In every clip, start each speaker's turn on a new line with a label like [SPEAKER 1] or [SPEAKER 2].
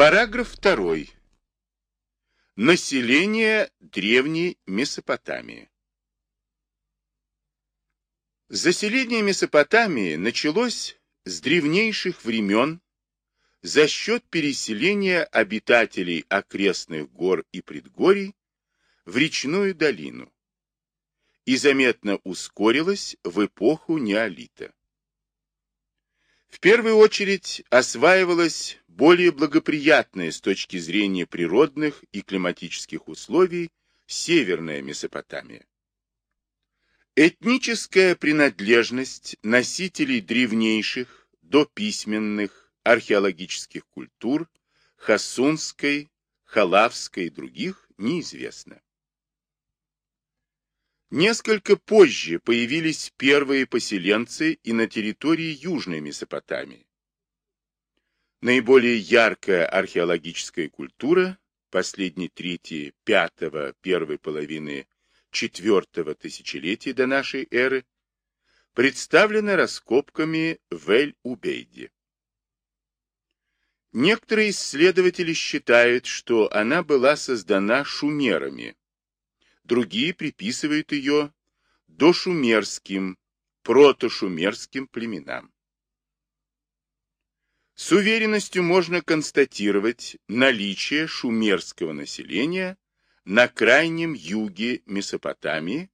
[SPEAKER 1] Параграф 2. Население древней Месопотамии. Заселение Месопотамии началось с древнейших времен за счет переселения обитателей окрестных гор и предгорий в речную долину и заметно ускорилось в эпоху неолита. В первую очередь осваивалась более благоприятная с точки зрения природных и климатических условий Северная Месопотамия. Этническая принадлежность носителей древнейших дописьменных археологических культур Хасунской, Халавской и других неизвестна. Несколько позже появились первые поселенцы и на территории Южной Месопотамии. Наиболее яркая археологическая культура последней трети пятого первой половины четвертого тысячелетия до нашей эры представлена раскопками в Эль-Убейде. Некоторые исследователи считают, что она была создана шумерами, другие приписывают ее дошумерским, протошумерским племенам. С уверенностью можно констатировать наличие шумерского населения на крайнем юге Месопотамии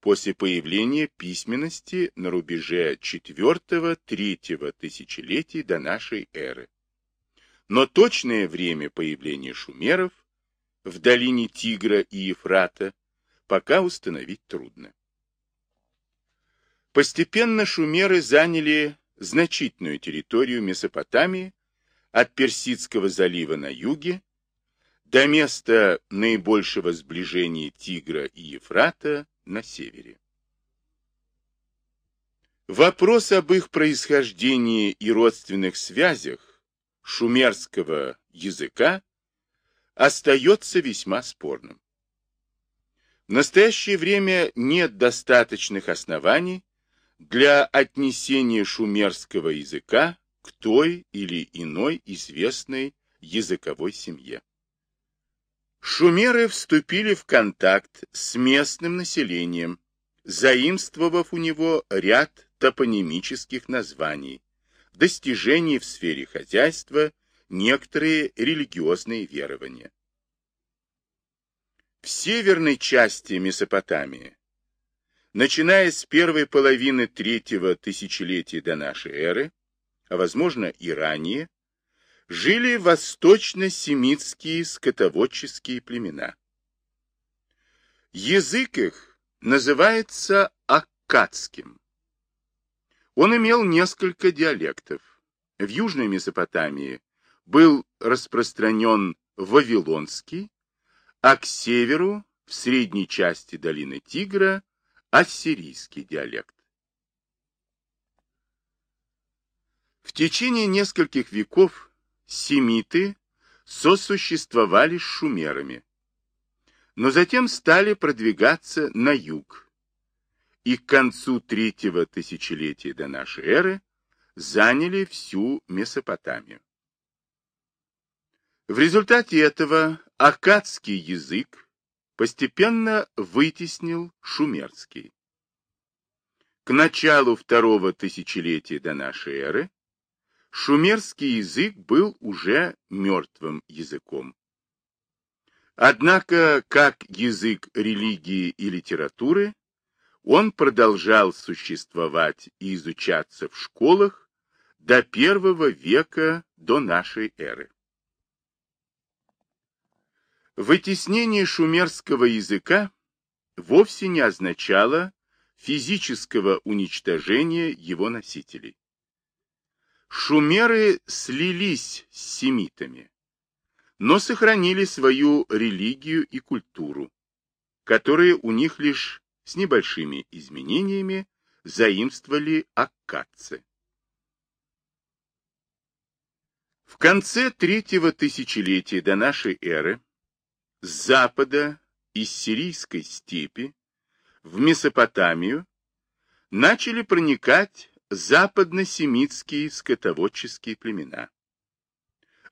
[SPEAKER 1] после появления письменности на рубеже IV-III тысячелетий до нашей эры. Но точное время появления шумеров в долине Тигра и Ефрата пока установить трудно. Постепенно шумеры заняли значительную территорию Месопотамии от Персидского залива на юге до места наибольшего сближения Тигра и Ефрата на севере. Вопрос об их происхождении и родственных связях шумерского языка остается весьма спорным. В настоящее время нет достаточных оснований для отнесения шумерского языка к той или иной известной языковой семье. Шумеры вступили в контакт с местным населением, заимствовав у него ряд топонимических названий, достижений в сфере хозяйства, некоторые религиозные верования в северной части Месопотамии, начиная с первой половины третьего тысячелетия до нашей эры, а возможно и ранее, жили восточно-семитские скотоводческие племена. Язык их называется аккадским. Он имел несколько диалектов. В Южной Месопотамии был распространен вавилонский, а к северу, в средней части долины Тигра, ассирийский диалект. В течение нескольких веков семиты сосуществовали с шумерами, но затем стали продвигаться на юг, и к концу третьего тысячелетия до нашей эры заняли всю Месопотамию. В результате этого аккадский язык постепенно вытеснил шумерский. К началу второго тысячелетия до нашей эры шумерский язык был уже мертвым языком. Однако, как язык религии и литературы, он продолжал существовать и изучаться в школах до первого века до нашей эры. Вытеснение шумерского языка вовсе не означало физического уничтожения его носителей. Шумеры слились с семитами, но сохранили свою религию и культуру, которые у них лишь с небольшими изменениями заимствовали аккадцы. В конце третьего тысячелетия до нашей эры с запада, из сирийской степи, в Месопотамию начали проникать западно-семитские скотоводческие племена.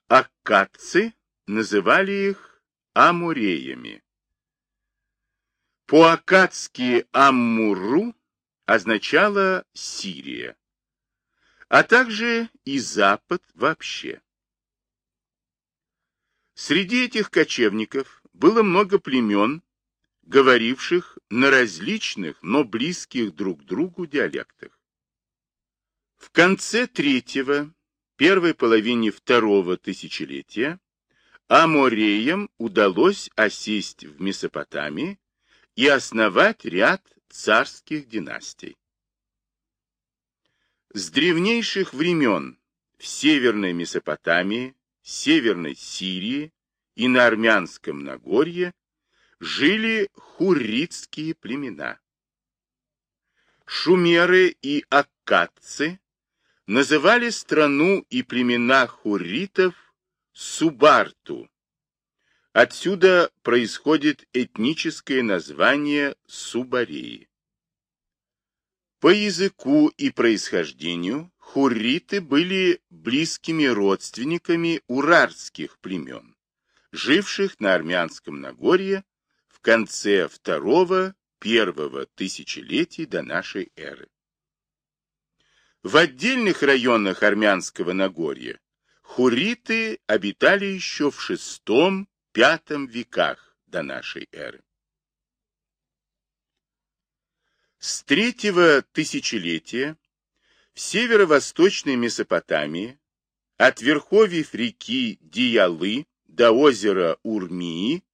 [SPEAKER 1] Аккад аккадцы называли их амуреями. По-аккадски Аммуру означало Сирия, а также и Запад вообще. Среди этих кочевников было много племен, говоривших на различных, но близких друг другу диалектах. В конце третьего, первой половине второго тысячелетия Амореям удалось осесть в Месопотамии и основать ряд царских династий. С древнейших времен в Северной Месопотамии, Северной Сирии и на Армянском Нагорье жили хурритские племена. Шумеры и аккадцы называли страну и племена хурритов Субарту. Отсюда происходит этническое название Субареи. По языку и происхождению хурриты были близкими родственниками урарских племен, живших на Армянском Нагорье в конце второго-первого тысячелетий до нашей эры. В отдельных районах Армянского Нагорья хуриты обитали еще в VI-V веках до нашей эры. С третьего тысячелетия в северо-восточной Месопотамии от верховьев реки Диялы до озера Урмии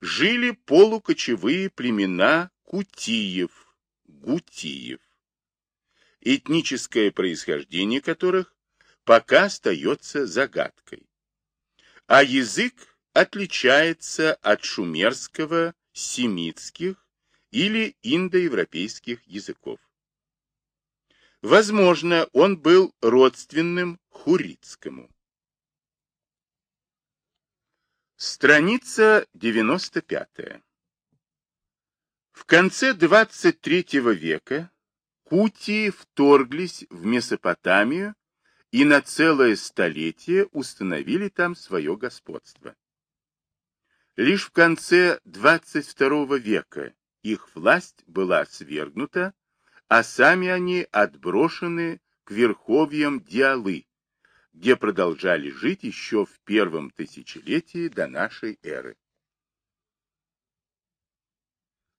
[SPEAKER 1] жили полукочевые племена Кутиев, Гутиев, этническое происхождение которых пока остается загадкой. А язык отличается от шумерского, семитских или индоевропейских языков. Возможно, он был родственным хуритскому. Страница 95. В конце 23 века Кутии вторглись в Месопотамию и на целое столетие установили там свое господство. Лишь в конце 22 века их власть была свергнута, а сами они отброшены к верховьям Диалы, где продолжали жить еще в первом тысячелетии до нашей эры.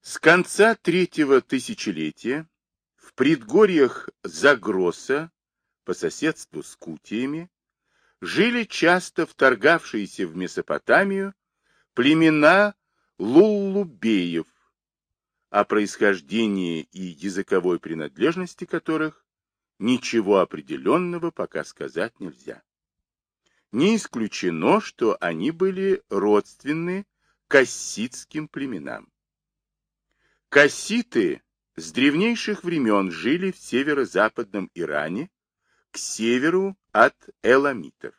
[SPEAKER 1] С конца третьего тысячелетия в предгорьях Загроса по соседству с Кутиями жили часто вторгавшиеся в Месопотамию племена луллубеев, о происхождении и языковой принадлежности которых Ничего определенного пока сказать нельзя. Не исключено, что они были родственны касситским племенам. Касситы с древнейших времен жили в северо-западном Иране, к северу от эламитов.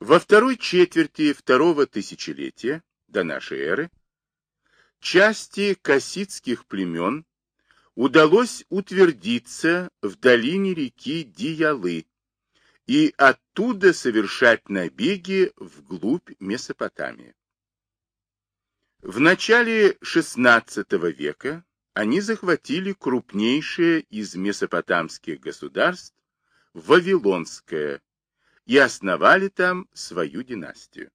[SPEAKER 1] Во второй четверти второго тысячелетия до нашей эры части касситских племен удалось утвердиться в долине реки Диялы и оттуда совершать набеги вглубь Месопотамии. В начале XVI века они захватили крупнейшее из месопотамских государств Вавилонское и основали там свою династию.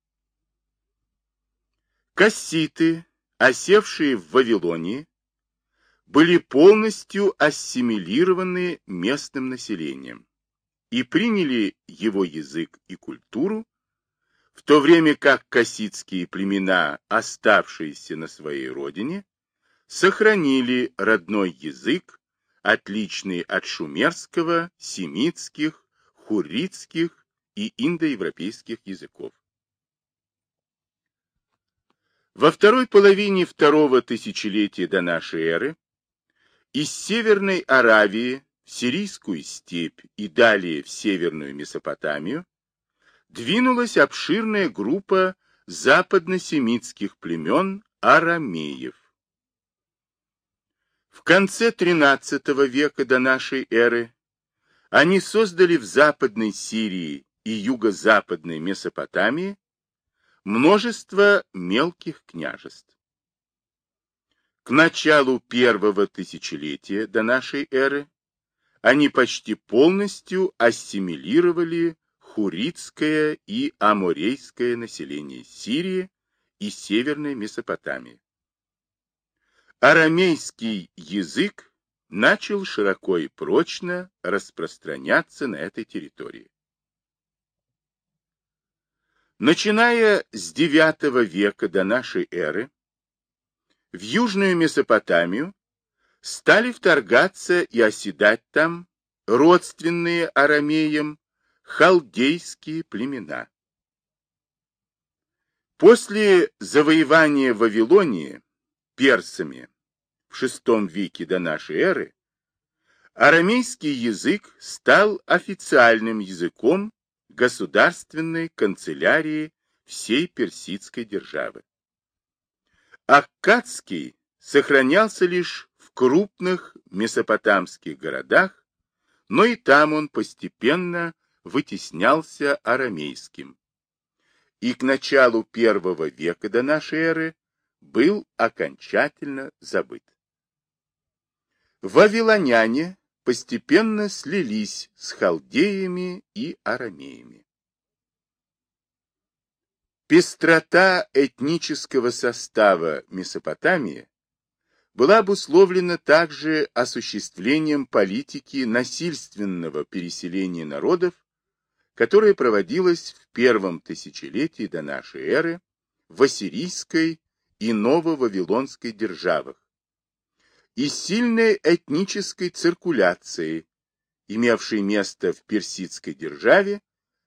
[SPEAKER 1] Касситы, осевшие в Вавилонии, были полностью ассимилированы местным населением и приняли его язык и культуру, в то время как касситские племена, оставшиеся на своей родине, сохранили родной язык, отличный от шумерского, семитских, хурритских и индоевропейских языков. Во второй половине второго тысячелетия до нашей эры из Северной Аравии в Сирийскую степь и далее в Северную Месопотамию двинулась обширная группа западносемитских племен арамеев. В конце XIII века до нашей эры Они создали в Западной Сирии и Юго-Западной Месопотамии множество мелких княжеств. К началу первого тысячелетия до нашей эры они почти полностью ассимилировали хуритское и аморейское население Сирии и Северной Месопотамии. Арамейский язык начал широко и прочно распространяться на этой территории. Начиная с IX века до нашей эры, в Южную Месопотамию стали вторгаться и оседать там родственные арамеям халдейские племена. После завоевания Вавилонии персами в VI веке до нашей эры арамейский язык стал официальным языком государственной канцелярии всей персидской державы. Аккадский сохранялся лишь в крупных месопотамских городах, но и там он постепенно вытеснялся арамейским. И к началу первого века до нашей эры был окончательно забыт. Вавилоняне постепенно слились с халдеями и арамеями. Пестрота этнического состава Месопотамии была обусловлена также осуществлением политики насильственного переселения народов, которая проводилась в первом тысячелетии до нашей эры в ассирийской и ново-вавилонской державах, и сильной этнической циркуляции, имевшей место в персидской державе,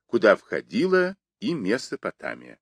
[SPEAKER 1] куда входила и Месопотамия.